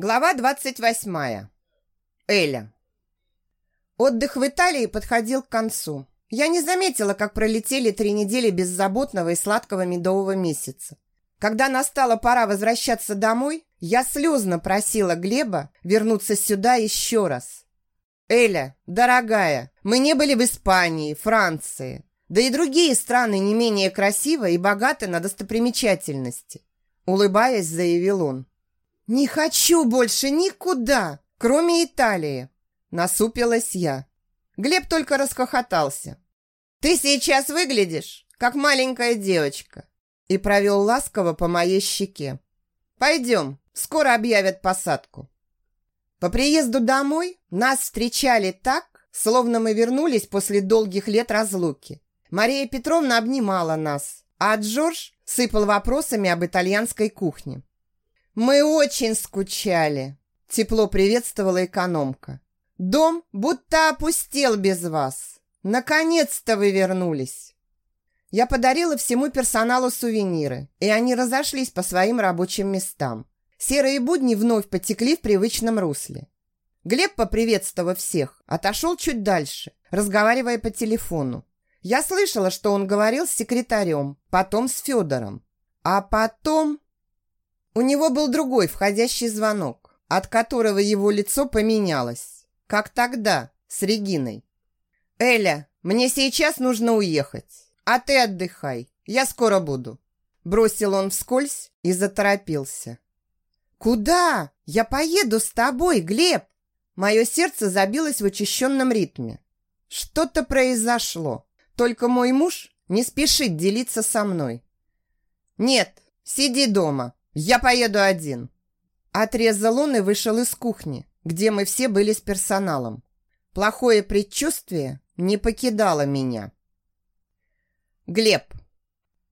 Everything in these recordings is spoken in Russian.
Глава 28. Эля. Отдых в Италии подходил к концу. Я не заметила, как пролетели три недели беззаботного и сладкого медового месяца. Когда настала пора возвращаться домой, я слезно просила Глеба вернуться сюда еще раз. «Эля, дорогая, мы не были в Испании, Франции, да и другие страны не менее красивы и богаты на достопримечательности», улыбаясь, заявил он. «Не хочу больше никуда, кроме Италии!» Насупилась я. Глеб только расхохотался. «Ты сейчас выглядишь, как маленькая девочка!» И провел ласково по моей щеке. «Пойдем, скоро объявят посадку». По приезду домой нас встречали так, словно мы вернулись после долгих лет разлуки. Мария Петровна обнимала нас, а Джордж сыпал вопросами об итальянской кухне. «Мы очень скучали», – тепло приветствовала экономка. «Дом будто опустел без вас. Наконец-то вы вернулись». Я подарила всему персоналу сувениры, и они разошлись по своим рабочим местам. Серые будни вновь потекли в привычном русле. Глеб, поприветствовав всех, отошел чуть дальше, разговаривая по телефону. Я слышала, что он говорил с секретарем, потом с Федором. А потом... У него был другой входящий звонок, от которого его лицо поменялось. Как тогда, с Региной. «Эля, мне сейчас нужно уехать, а ты отдыхай, я скоро буду». Бросил он вскользь и заторопился. «Куда? Я поеду с тобой, Глеб!» Мое сердце забилось в учащенном ритме. Что-то произошло, только мой муж не спешит делиться со мной. «Нет, сиди дома, «Я поеду один». Отрезал он и вышел из кухни, где мы все были с персоналом. Плохое предчувствие не покидало меня. Глеб.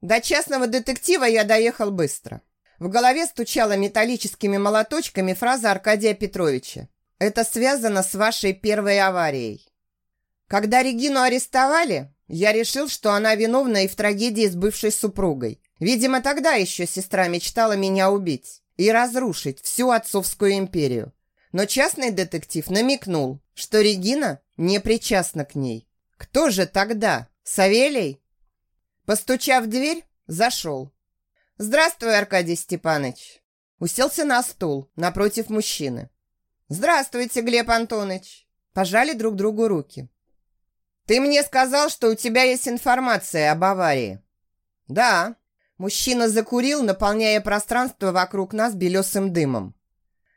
До частного детектива я доехал быстро. В голове стучала металлическими молоточками фраза Аркадия Петровича. «Это связано с вашей первой аварией». Когда Регину арестовали, я решил, что она виновна и в трагедии с бывшей супругой. Видимо, тогда еще сестра мечтала меня убить и разрушить всю отцовскую империю. Но частный детектив намекнул, что Регина не причастна к ней. Кто же тогда? Савелий? Постучав в дверь, зашел. «Здравствуй, Аркадий Степанович!» Уселся на стул напротив мужчины. «Здравствуйте, Глеб Антонович!» Пожали друг другу руки. «Ты мне сказал, что у тебя есть информация об аварии?» «Да», Мужчина закурил, наполняя пространство вокруг нас белесым дымом.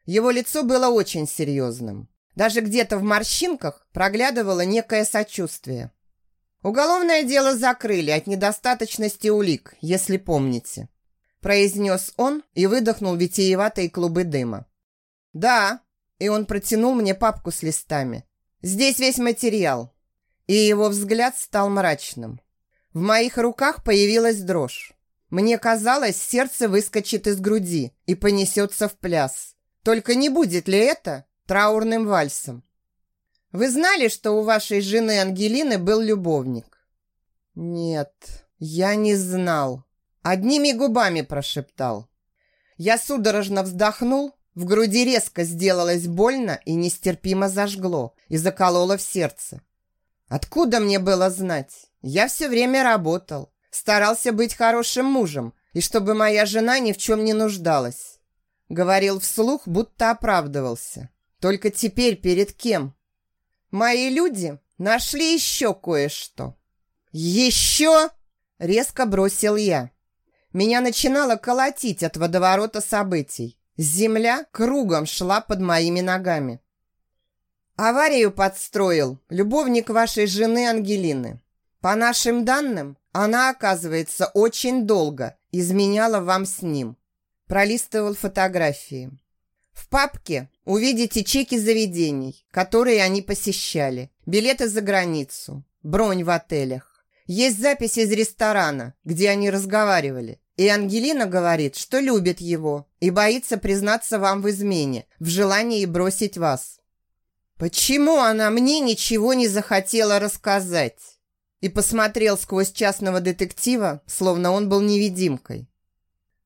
Его лицо было очень серьезным. Даже где-то в морщинках проглядывало некое сочувствие. «Уголовное дело закрыли от недостаточности улик, если помните», произнес он и выдохнул витиеватые клубы дыма. «Да», и он протянул мне папку с листами. «Здесь весь материал». И его взгляд стал мрачным. В моих руках появилась дрожь. Мне казалось, сердце выскочит из груди и понесется в пляс. Только не будет ли это траурным вальсом? Вы знали, что у вашей жены Ангелины был любовник? Нет, я не знал. Одними губами прошептал. Я судорожно вздохнул, в груди резко сделалось больно и нестерпимо зажгло и закололо в сердце. Откуда мне было знать? Я все время работал, Старался быть хорошим мужем, и чтобы моя жена ни в чем не нуждалась. Говорил вслух, будто оправдывался. Только теперь перед кем? Мои люди нашли еще кое-что. «Еще?» – резко бросил я. Меня начинало колотить от водоворота событий. Земля кругом шла под моими ногами. Аварию подстроил любовник вашей жены Ангелины. По нашим данным, она, оказывается, очень долго изменяла вам с ним. Пролистывал фотографии. В папке увидите чеки заведений, которые они посещали, билеты за границу, бронь в отелях. Есть запись из ресторана, где они разговаривали. И Ангелина говорит, что любит его и боится признаться вам в измене, в желании бросить вас. Почему она мне ничего не захотела рассказать? И посмотрел сквозь частного детектива, словно он был невидимкой.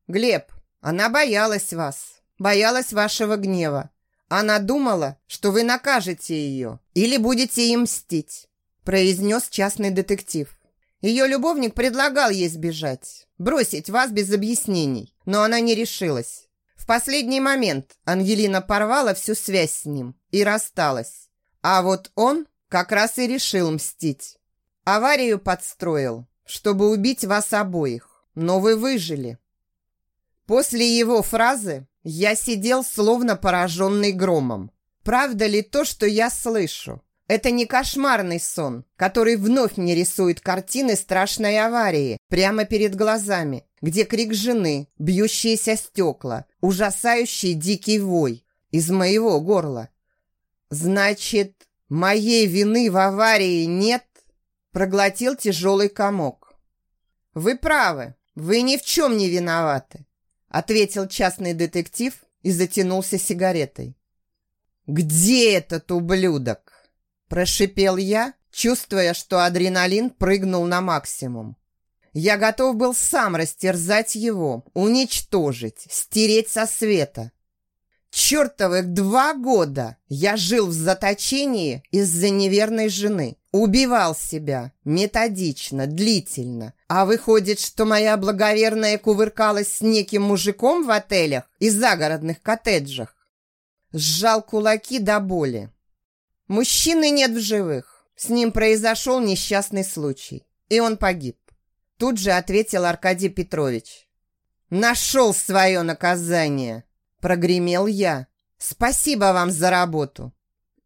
«Глеб, она боялась вас. боялась вашего гнева. Она думала, что вы накажете ее или будете им мстить, произнес частный детектив. Ее любовник предлагал ей сбежать, бросить вас без объяснений, но она не решилась. В последний момент Ангелина порвала всю связь с ним и рассталась. А вот он как раз и решил мстить. Аварию подстроил, чтобы убить вас обоих, но вы выжили. После его фразы я сидел словно пораженный громом. Правда ли то, что я слышу? Это не кошмарный сон, который вновь мне рисует картины страшной аварии прямо перед глазами, где крик жены, бьющиеся стекла, ужасающий дикий вой из моего горла. Значит, моей вины в аварии нет? Проглотил тяжелый комок. Вы правы, вы ни в чем не виноваты, ответил частный детектив и затянулся сигаретой. Где этот ублюдок? Прошипел я, чувствуя, что адреналин прыгнул на максимум. Я готов был сам растерзать его, уничтожить, стереть со света. Чертовых два года я жил в заточении из-за неверной жены. Убивал себя методично, длительно. А выходит, что моя благоверная кувыркалась с неким мужиком в отелях и загородных коттеджах. Сжал кулаки до боли. Мужчины нет в живых. С ним произошел несчастный случай, и он погиб. Тут же ответил Аркадий Петрович. «Нашел свое наказание!» Прогремел я. «Спасибо вам за работу!»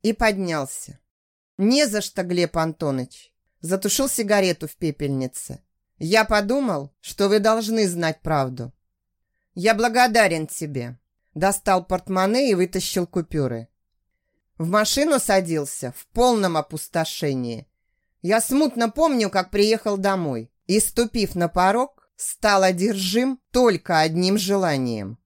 И поднялся. «Не за что, Глеб Антонович!» Затушил сигарету в пепельнице. «Я подумал, что вы должны знать правду. Я благодарен тебе!» Достал портмоне и вытащил купюры. В машину садился в полном опустошении. Я смутно помню, как приехал домой и, ступив на порог, стал одержим только одним желанием